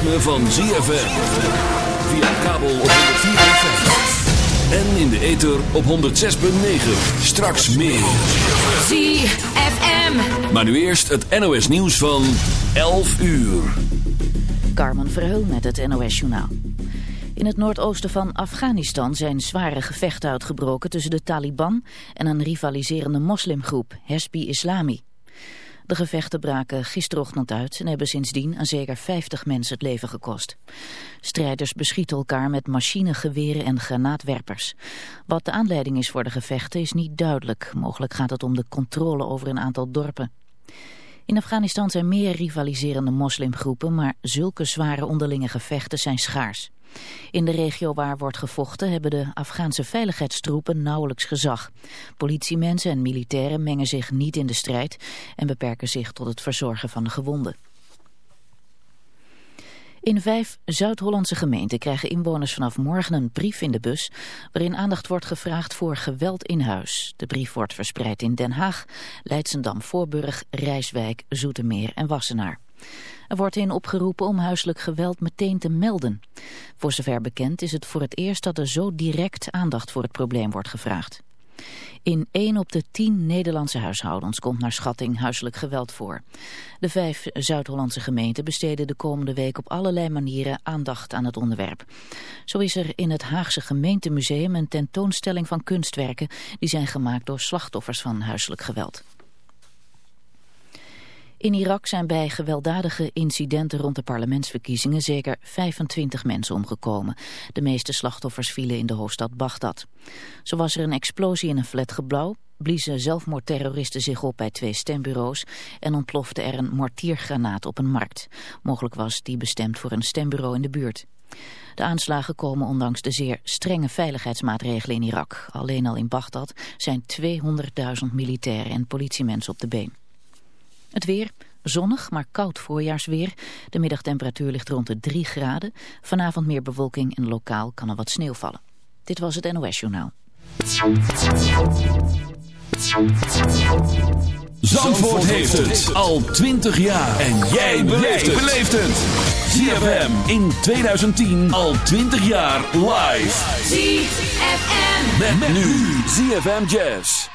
ritme van ZFM. Via de kabel op 104.5. En in de ether op 106.9. Straks meer. ZFM. Maar nu eerst het NOS nieuws van 11 uur. Carmen Verheul met het NOS Journaal. In het noordoosten van Afghanistan zijn zware gevechten uitgebroken tussen de Taliban en een rivaliserende moslimgroep, Hezbi Islami. De gevechten braken gisterochtend uit en hebben sindsdien aan zeker 50 mensen het leven gekost. Strijders beschieten elkaar met machinegeweren en granaatwerpers. Wat de aanleiding is voor de gevechten is niet duidelijk. Mogelijk gaat het om de controle over een aantal dorpen. In Afghanistan zijn meer rivaliserende moslimgroepen, maar zulke zware onderlinge gevechten zijn schaars. In de regio waar wordt gevochten hebben de Afghaanse veiligheidstroepen nauwelijks gezag. Politiemensen en militairen mengen zich niet in de strijd en beperken zich tot het verzorgen van de gewonden. In vijf Zuid-Hollandse gemeenten krijgen inwoners vanaf morgen een brief in de bus... waarin aandacht wordt gevraagd voor geweld in huis. De brief wordt verspreid in Den Haag, Leidsendam, Voorburg, Rijswijk, Zoetermeer en Wassenaar. Er wordt in opgeroepen om huiselijk geweld meteen te melden. Voor zover bekend is het voor het eerst dat er zo direct aandacht voor het probleem wordt gevraagd. In 1 op de 10 Nederlandse huishoudens komt naar schatting huiselijk geweld voor. De vijf Zuid-Hollandse gemeenten besteden de komende week op allerlei manieren aandacht aan het onderwerp. Zo is er in het Haagse gemeentemuseum een tentoonstelling van kunstwerken die zijn gemaakt door slachtoffers van huiselijk geweld. In Irak zijn bij gewelddadige incidenten rond de parlementsverkiezingen zeker 25 mensen omgekomen. De meeste slachtoffers vielen in de hoofdstad Bagdad. Zo was er een explosie in een flatgebouw, bliezen zelfmoordterroristen zich op bij twee stembureaus en ontplofte er een mortiergranaat op een markt. Mogelijk was die bestemd voor een stembureau in de buurt. De aanslagen komen ondanks de zeer strenge veiligheidsmaatregelen in Irak. Alleen al in Bagdad zijn 200.000 militairen en politiemensen op de been. Het weer, zonnig, maar koud voorjaarsweer. De middagtemperatuur ligt rond de 3 graden. Vanavond meer bewolking en lokaal kan er wat sneeuw vallen. Dit was het NOS Journaal. Zandvoort heeft het al 20 jaar. En jij beleeft het. ZFM in 2010 al 20 jaar live. ZFM. Met, nu ZFM Jazz.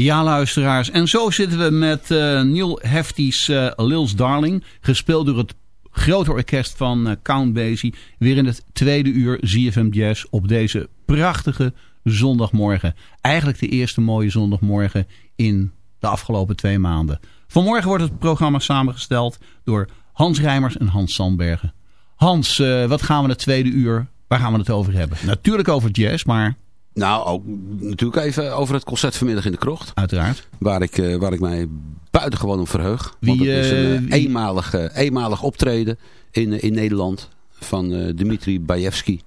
Ja, luisteraars. En zo zitten we met uh, Neil Hefty's uh, Lils Darling. Gespeeld door het grote orkest van uh, Count Basie. Weer in het tweede uur ZFM Jazz op deze prachtige zondagmorgen. Eigenlijk de eerste mooie zondagmorgen in de afgelopen twee maanden. Vanmorgen wordt het programma samengesteld door Hans Rijmers en Hans Sandbergen. Hans, wat gaan we het tweede uur, waar gaan we het over hebben? Natuurlijk over jazz, maar... Nou, ook natuurlijk even over het concert vanmiddag in de krocht. Uiteraard. Waar ik, uh, waar ik mij buitengewoon op verheug. Wie, Want het is een uh, eenmalig, uh, eenmalig optreden in, in Nederland van Dimitri Bajewski.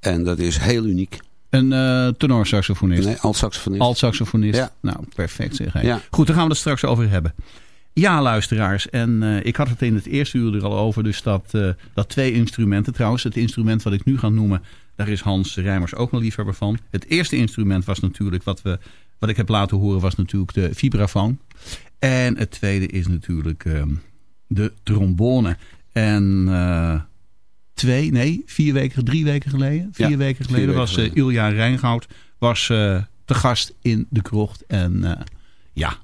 En dat is heel uniek. Een uh, tenorsaxofonist? Nee, alt-saxofonist. Alt-saxofonist. Ja. Nou, perfect zeg. Ja. Goed, daar gaan we het straks over hebben. Ja, luisteraars. En uh, ik had het in het eerste uur er al over. Dus dat, uh, dat twee instrumenten. Trouwens, het instrument wat ik nu ga noemen... Daar is Hans Rijmers ook wel liefhebber van. Het eerste instrument was natuurlijk, wat, we, wat ik heb laten horen, was natuurlijk de vibrafoon. En het tweede is natuurlijk uh, de trombone. En uh, twee, nee, vier weken, drie weken geleden. Vier ja, weken geleden was uh, geleden. Ilja Rijngoud was, te gast in de krocht. En ja,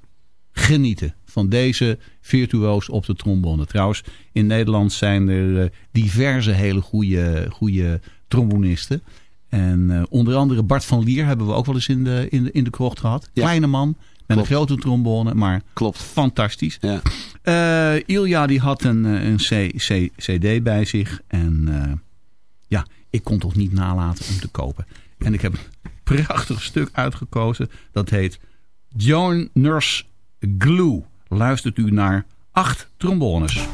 genieten van deze virtuoos op de trombone. Trouwens, in Nederland zijn er diverse hele goede, goede trombonisten. En uh, onder andere Bart van Lier hebben we ook wel eens in de, in de, in de krocht gehad. Ja. Kleine man met Klopt. een grote trombone, maar Klopt. fantastisch. Ja. Uh, Ilja die had een, eh, een C, C, cd bij zich. En uh, ja, ik kon toch niet nalaten om te kopen. En ik heb een prachtig stuk uitgekozen. Dat heet Joan Nurse Glue. Luistert u naar acht trombones.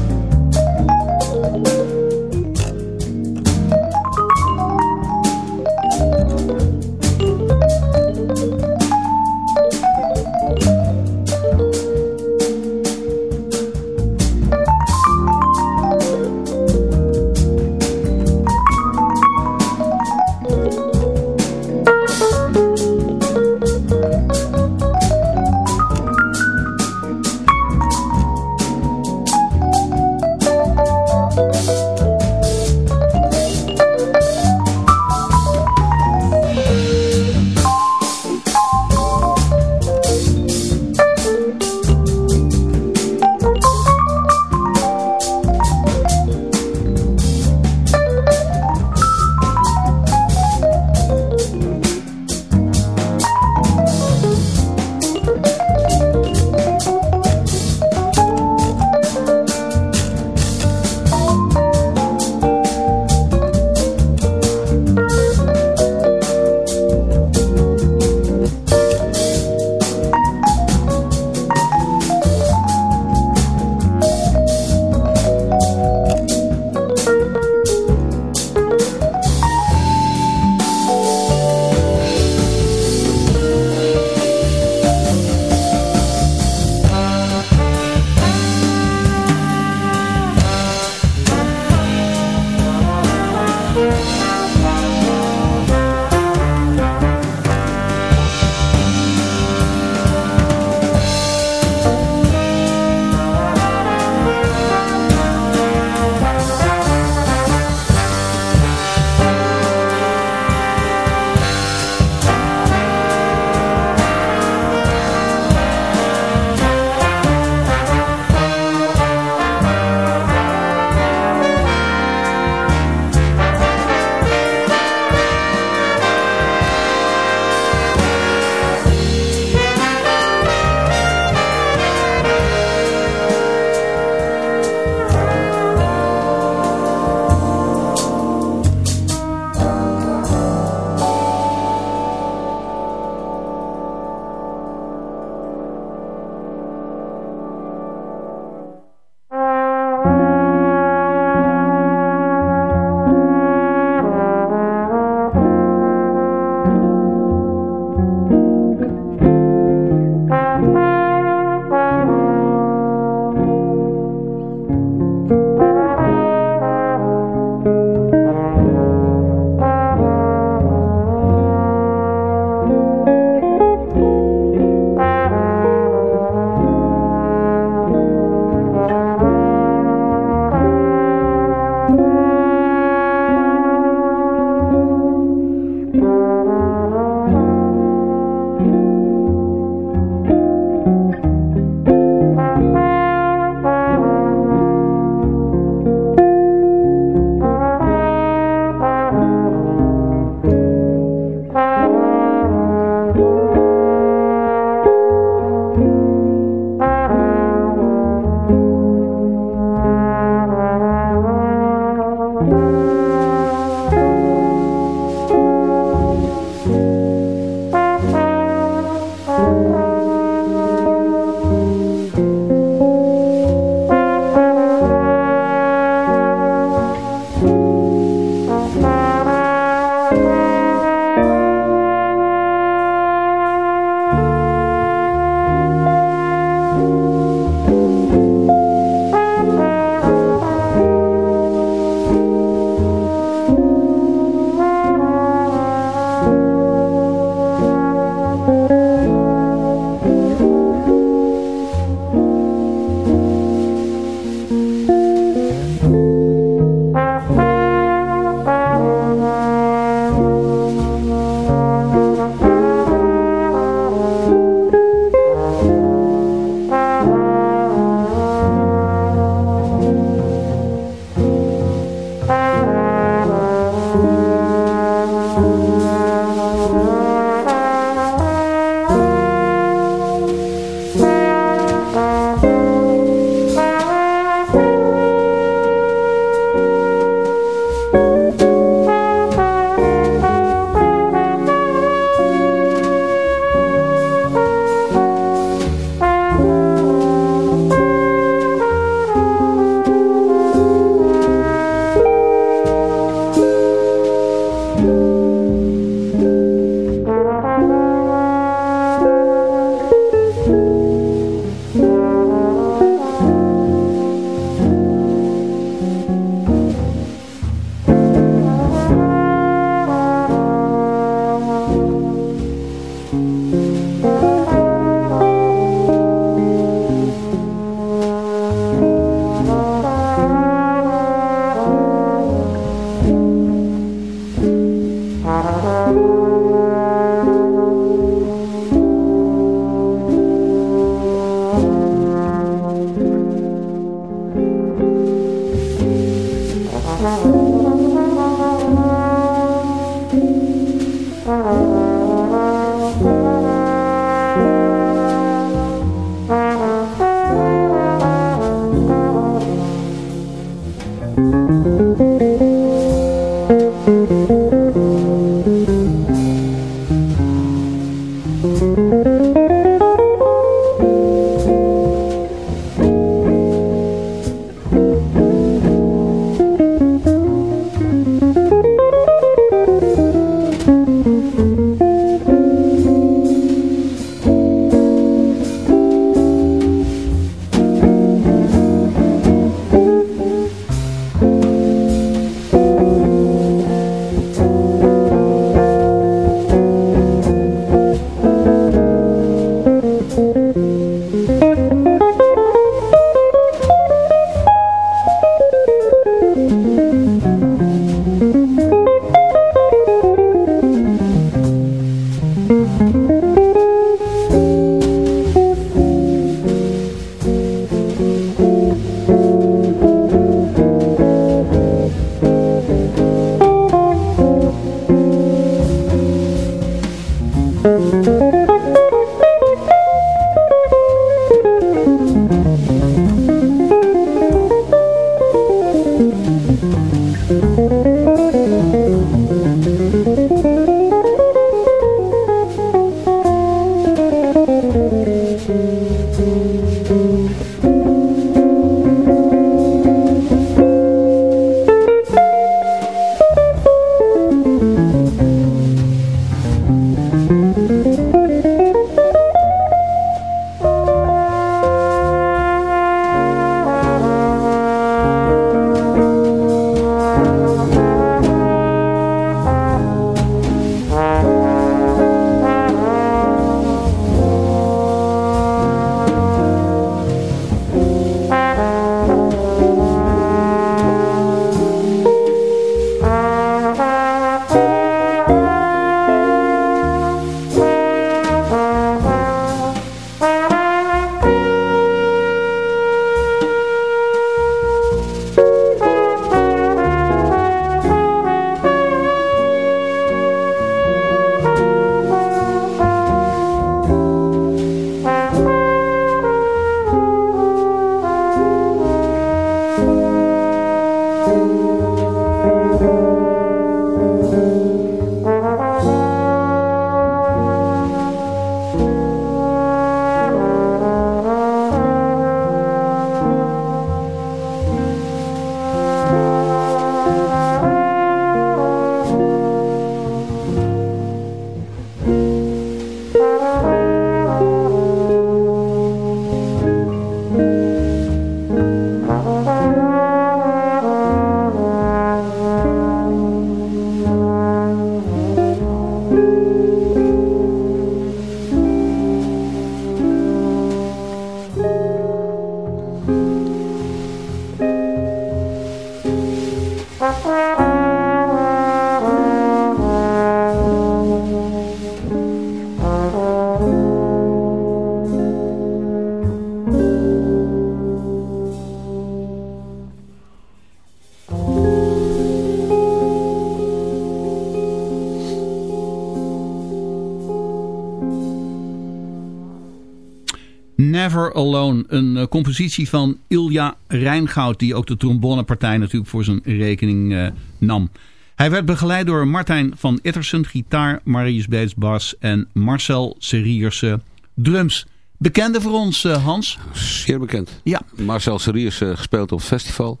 Never Alone. Een uh, compositie van Ilja Rijngoud. Die ook de trombonepartij natuurlijk voor zijn rekening uh, nam. Hij werd begeleid door Martijn van Ittersen, gitaar, Marius Beets bas en Marcel Serierse drums. Bekende voor ons, uh, Hans? Zeer bekend. Ja. Marcel Serierse gespeeld op het festival.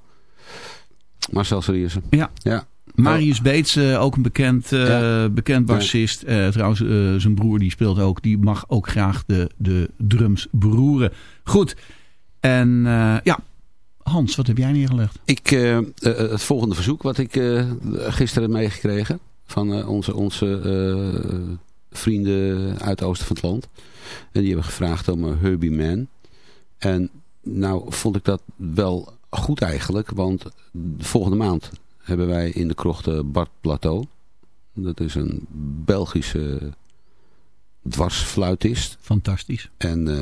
Marcel Serierse. Ja. ja. Marius Beets, uh, ook een bekend, ja. bekend bassist. Uh, trouwens, zijn broer die speelt ook. Die mag ook graag de, de drums beroeren. Goed. En ja, Hans, wat heb jij neergelegd? Ik, het volgende verzoek wat ik gisteren heb meegekregen. Van onze, onze vrienden uit het oosten van het land. En die hebben gevraagd om een Herbie Man. En nou vond ik dat wel goed eigenlijk. Want volgende maand hebben wij in de krocht Bart Plateau. Dat is een Belgische dwarsfluitist. Fantastisch. En uh,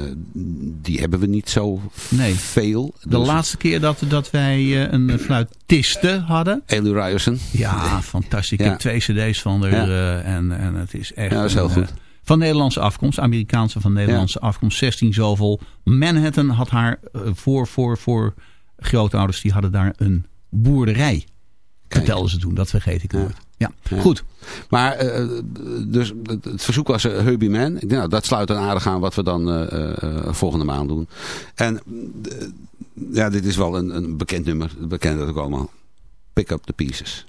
die hebben we niet zo nee. veel. De dus- laatste keer dat, dat wij uh, een fluitiste hadden. Eli Ryerson. Ja, fantastisch. Ik heb twee cd's van haar. Ja. Uh, en, en het is echt... Ja, dat is heel goed. Van Nederlandse afkomst, Amerikaanse van Nederlandse ja. afkomst, 16 zoveel. Manhattan had haar voor, voor, voor grootouders, die hadden daar een boerderij. Vertelden ze toen, dat vergeet ik nooit. Ja, goed. Maar uh, dus het verzoek was uh, Herbie Man. Ik denk, nou, dat sluit dan aardig aan wat we dan uh, volgende maand doen. En ja, dit is wel een, een bekend nummer. Bekend dat ook allemaal. Pick up the pieces.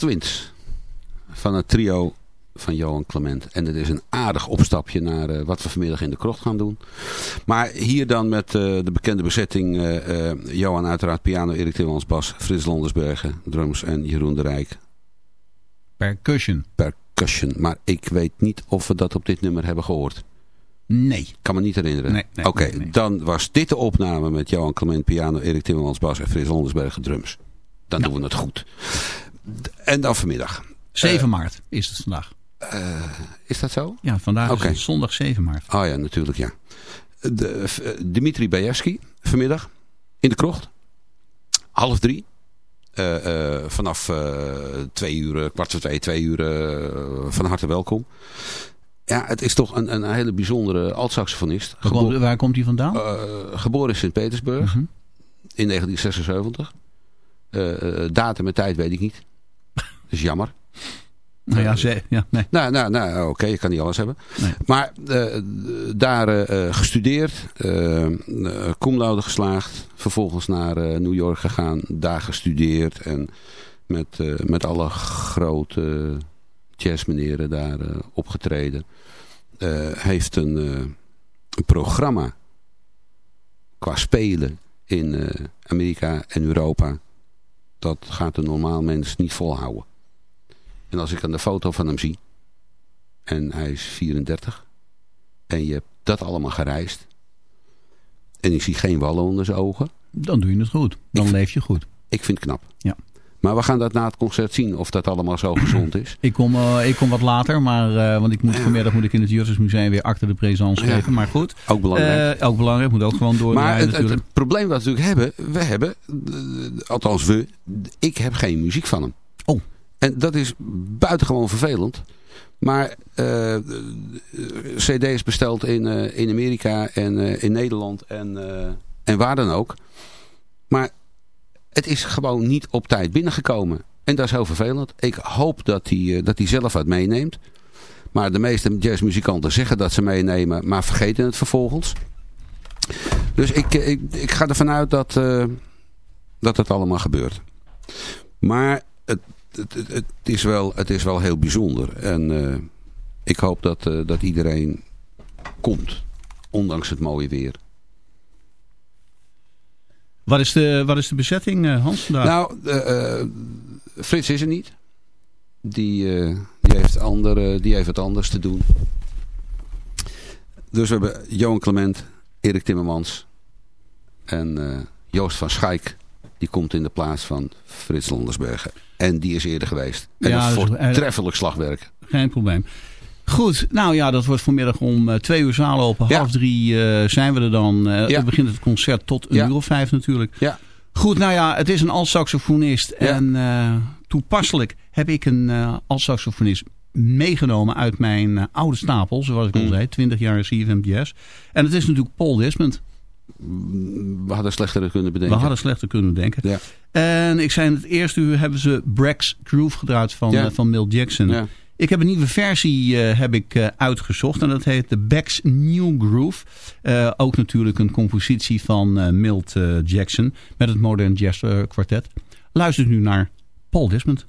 Soft Winds van het trio van Johan Clement. En het is een aardig opstapje naar eh, wat we vanmiddag in de krocht gaan doen. Maar hier dan met uh, de bekende bezetting. Uh, Johan uiteraard piano, Erik Timmermans bas, Frits Landersbergen drums en Jeroen de Rijk. Percussion. Percussion. Maar ik weet niet of we dat op dit nummer hebben gehoord. Nee. Kan me niet herinneren. Nee, nee, Oké, nee. dan was dit de opname met Johan Clement piano, Erik Timmermans bas en Frits Landersbergen drums. Dan doen we het goed. En dan vanmiddag. 7 maart is het vandaag. Uh, is dat zo? Ja, vandaag is het zondag 7 maart. Oh ja, natuurlijk ja. De, uh, Dimitri Bajewski vanmiddag in de krocht. Half drie. Uh, vanaf twee uur, kwart voor twee, twee uur van harte welkom. Ja, het is toch een, een hele bijzondere altsaxofonist. Waar, komt, waar komt hij vandaan? geboren in Sint-Petersburg Mhm. in 1976. datum en tijd weet ik niet. Dat is jammer. Nou ja, ze, ja nee. Nou, nou, nou oké, okay, je kan niet alles hebben. Nee. Maar uh, daar uh, gestudeerd, uh, cum geslaagd, vervolgens naar New York gegaan, daar gestudeerd en met, met alle grote jazzmeneren daar opgetreden. heeft een, een, programma qua spelen in Amerika en Europa. Dat gaat een normaal mens niet volhouden. En als ik aan de foto van hem zie. En hij is 34. En je hebt dat allemaal gereisd. En ik zie geen wallen onder zijn ogen. Dan doe je het goed. Dan ik, leef je goed. Ik vind het knap. Ja. Maar we gaan dat na het concert zien of dat allemaal zo gezond is. Ik kom, uh, ik kom wat later, maar, uh, want ik moet, vanmiddag moet ik in het Justusmuseum weer acte de présence Ja. geven. Maar goed, Ook belangrijk. uh, ook belangrijk, moet ook gewoon maar doordraaien het, het, probleem wat we natuurlijk hebben. We hebben, eh, althans we. Ik heb geen muziek van hem. Oh. En dat is buitengewoon vervelend. Maar eh, cd's besteld in, eh, in Amerika en eh, in Nederland en, en waar dan ook. Maar het is gewoon niet op tijd binnengekomen. En dat is heel vervelend. Ik hoop dat hij, dat hij zelf wat meeneemt. Maar de meeste jazzmuzikanten zeggen dat ze meenemen, maar vergeten het vervolgens. Dus ik, ik, ik ga ervan uit dat, dat het allemaal gebeurt. Maar het, het, is, wel, het is wel heel bijzonder. En eh, ik hoop dat, eh, dat iedereen komt. Ondanks het mooie weer. Wat is de, wat is de bezetting, uh, Hans? Vandaag? Nou, uh, Frits is er niet. Die, die, heeft andere, die heeft wat anders te doen. Dus we hebben Johan Clement, Erik Timmermans en Joost van Schaik. Die komt in de plaats van Frits Landersbergen. En die is eerder geweest. En Ja, een dus- voortreffelijk slagwerk. Geen probleem. Goed, nou ja, dat wordt vanmiddag om uh, twee uur zalen open. Ja. Half drie uh, zijn we er dan. Uh, Ja. Begint het concert tot een Ja. uur of vijf natuurlijk. Ja. Goed, nou ja, het is een alt-saxofonist. En uh, toepasselijk heb ik een alt-saxofonist meegenomen uit mijn oude stapel. Zoals ik al Mm. zei, 20 jaar CFM Jazz. En het is natuurlijk Paul Desmond. We hadden slechter kunnen bedenken. We hadden slechter kunnen denken. Ja. En ik zei in het eerste uur hebben ze Brax Groove gedraaid van, Ja. uh, van Mill Jackson. Ja. Ik heb een nieuwe versie uh, heb ik, uh, uitgezocht. En dat heet de Beck's New Groove. Uh, ook natuurlijk een compositie van Milt Jackson. Met het Modern Jazz Quartet. Luister nu naar Paul Desmond.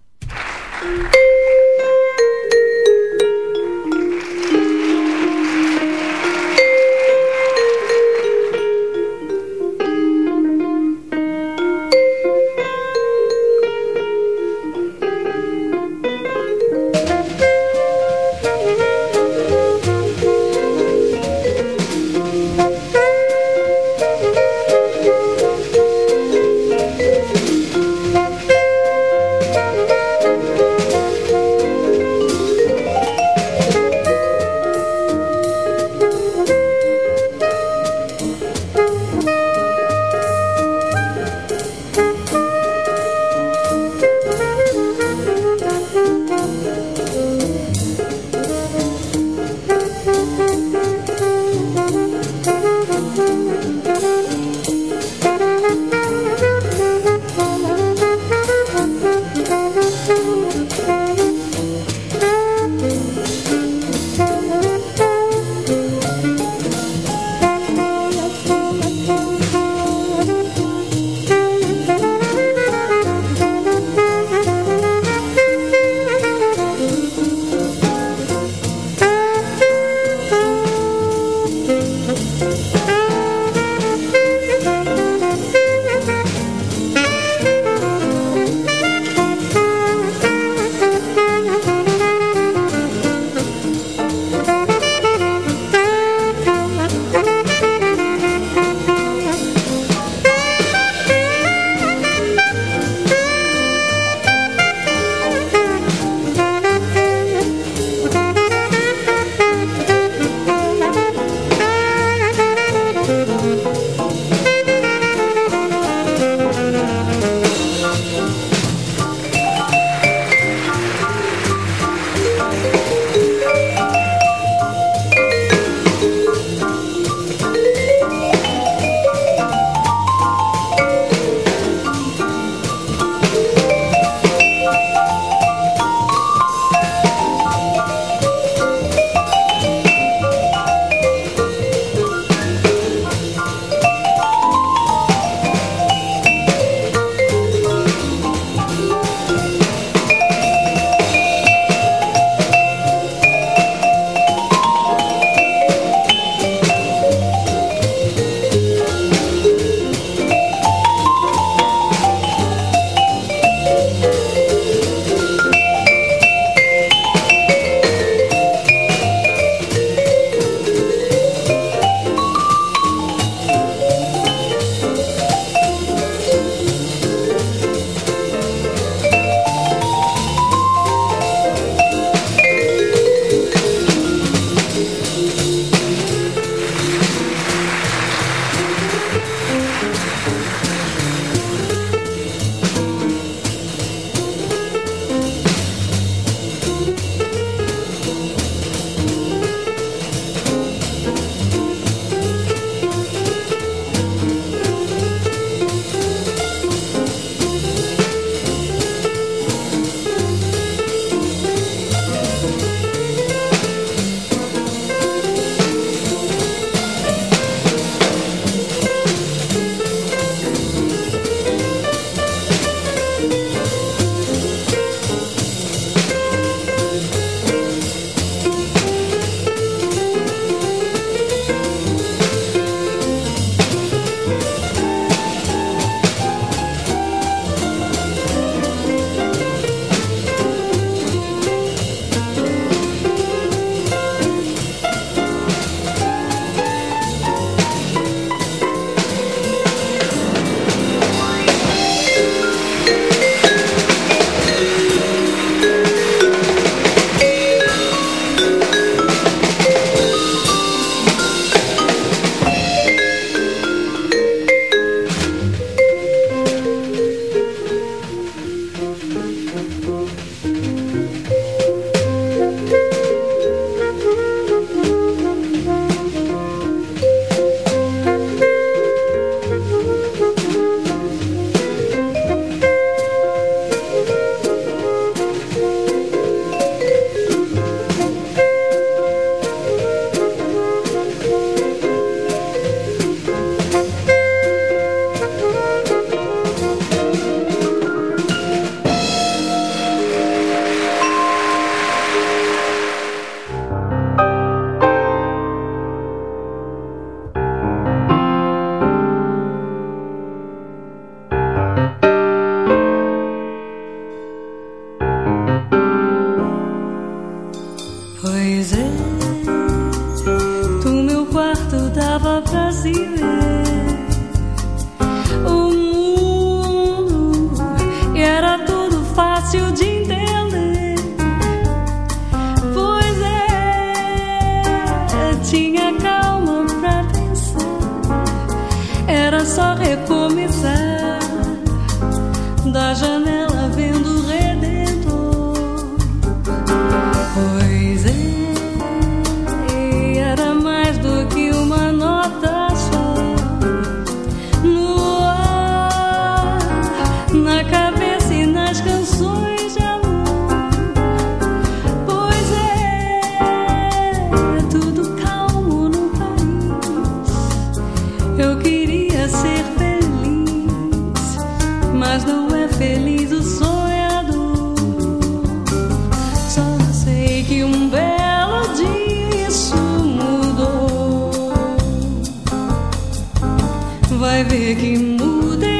y mude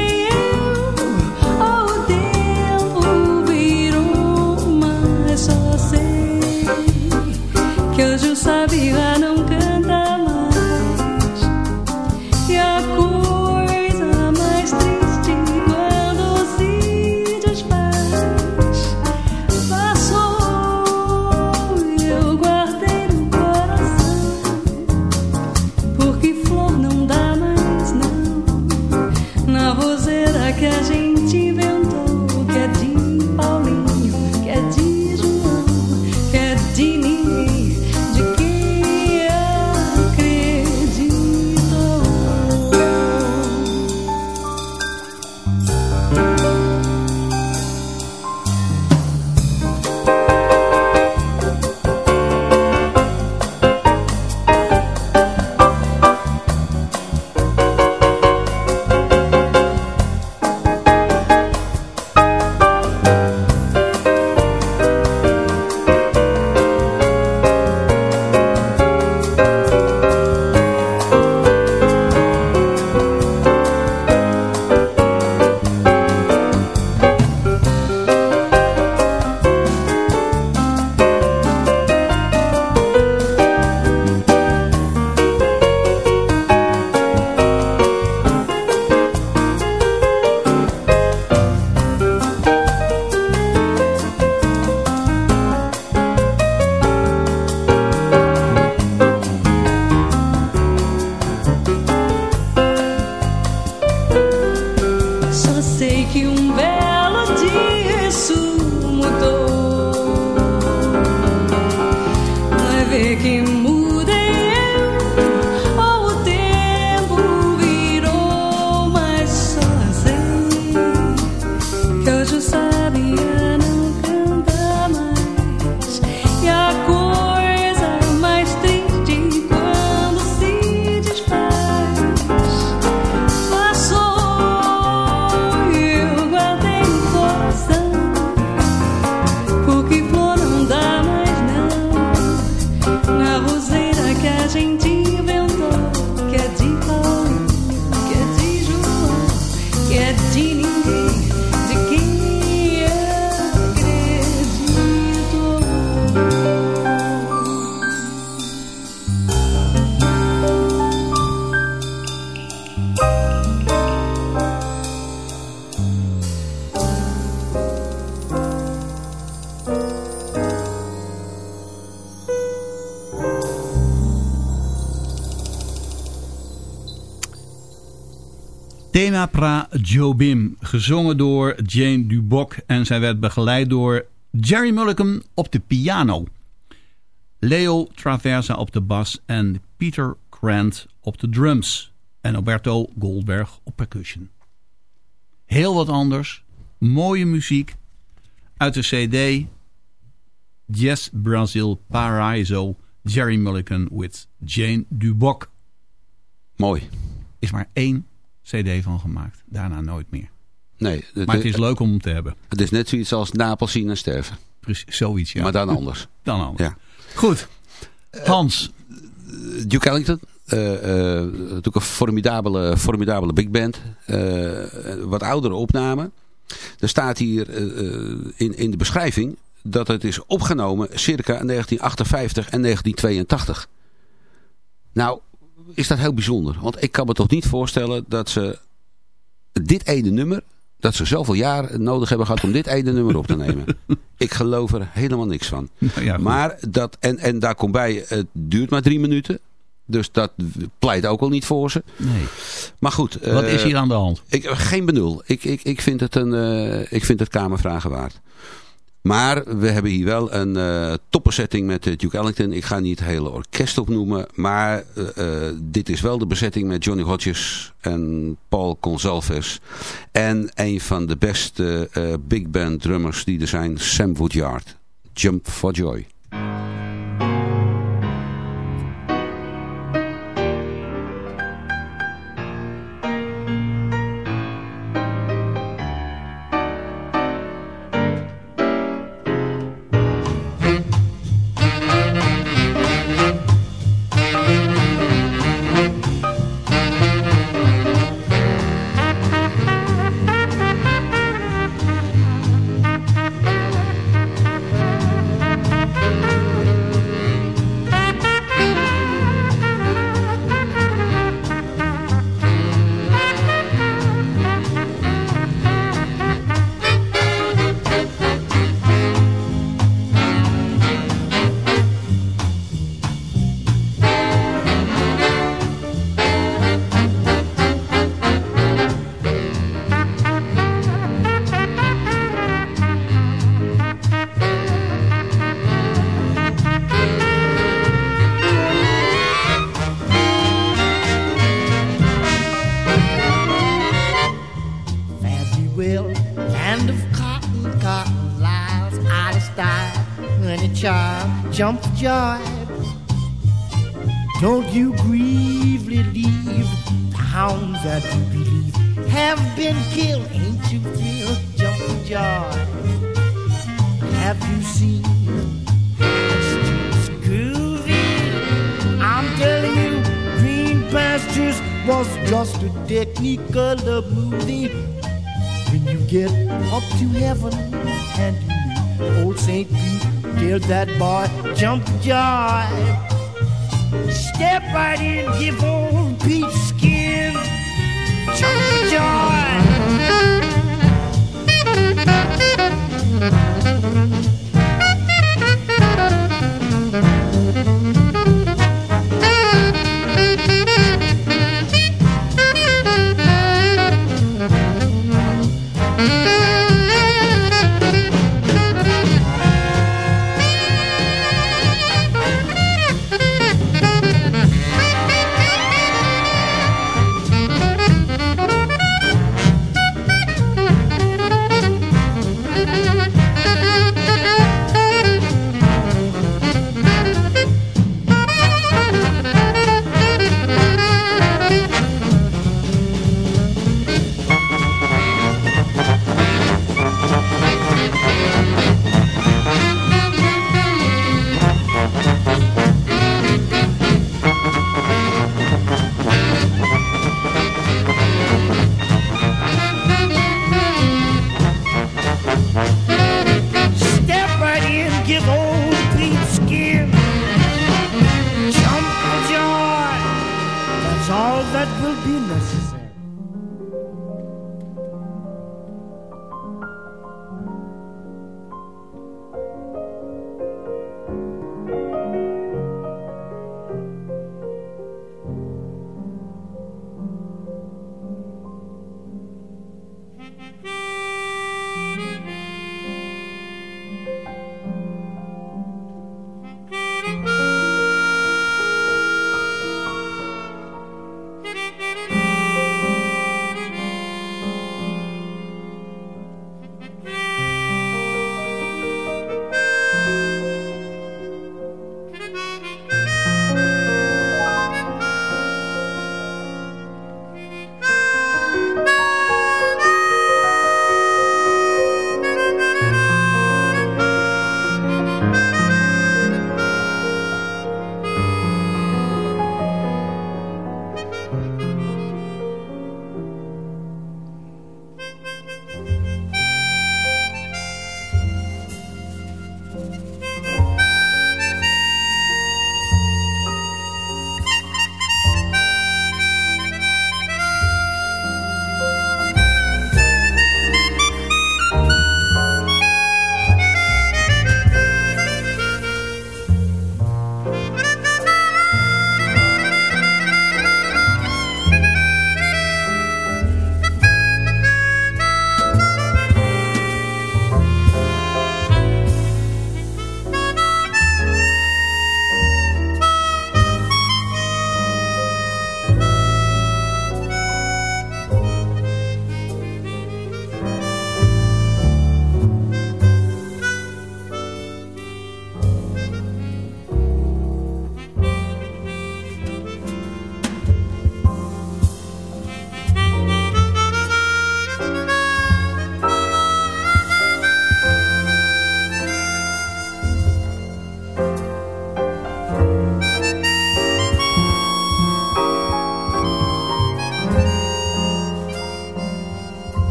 kim Pra Jobim, gezongen door Jane Duboc en zij werd begeleid door Jerry Mulligan op de piano. Leo Traversa op de bas en Peter Grant op de drums. En Alberto Goldberg op percussion. Heel wat anders, mooie muziek uit de cd Jazz Brazil Paraiso Jerry Mulligan with Jane Duboc. Mooi. Is maar één cd van gemaakt. Daarna nooit meer. Nee, maar het is leuk om hem te hebben. Het is net zoiets als Napels zien en sterven. Precies, zoiets, ja. Maar dan anders. dan anders. Ja. Goed. Hans. Uh, Duke Ellington. Uh, uh, natuurlijk een formidabele, formidabele big band. wat oudere opname. Er staat hier in, in de beschrijving dat het is opgenomen circa 1958 en 1982. Nou, is dat heel bijzonder. Want ik kan me toch niet voorstellen dat ze dit ene nummer... dat ze zoveel jaar nodig hebben gehad om dit ene nummer op te nemen. ik geloof er helemaal niks van. Ja, maar dat, en, en daar komt bij, het duurt maar drie minuten. Dus dat pleit ook al niet voor ze. Nee. Maar goed. Wat is hier aan de hand? Ik, geen benul. Ik, ik, ik, vind het een, ik vind het kamervragen waard. Maar we hebben hier wel een uh, met uh, Duke Ellington. Ik ga niet het hele orkest opnoemen. Maar uh, dit is wel de bezetting met Johnny Hodges en Paul Consalves. En een van de beste big band drummers die er zijn, Sam Woodyard. Jump for Joy. jumps jive. Don't you grieve, leave the hounds that you believe have been killed. Ain't you thrilled, jump jive? Have you seen? Groovy. I'm telling you, Green Pastures was just a technical movie. When you get up to heaven and you meet old St. Pete joy. Step right in, give old Pete skin. Jump joy.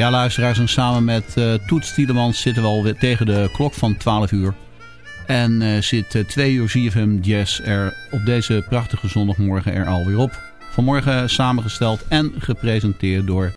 Ja, luisteraars, en samen met uh, Toets Tielemans zitten we alweer tegen de klok van 12 uur. En uh, zit uh, twee uur ZFM Jazz er op deze prachtige zondagmorgen er alweer op. Vanmorgen samengesteld en gepresenteerd door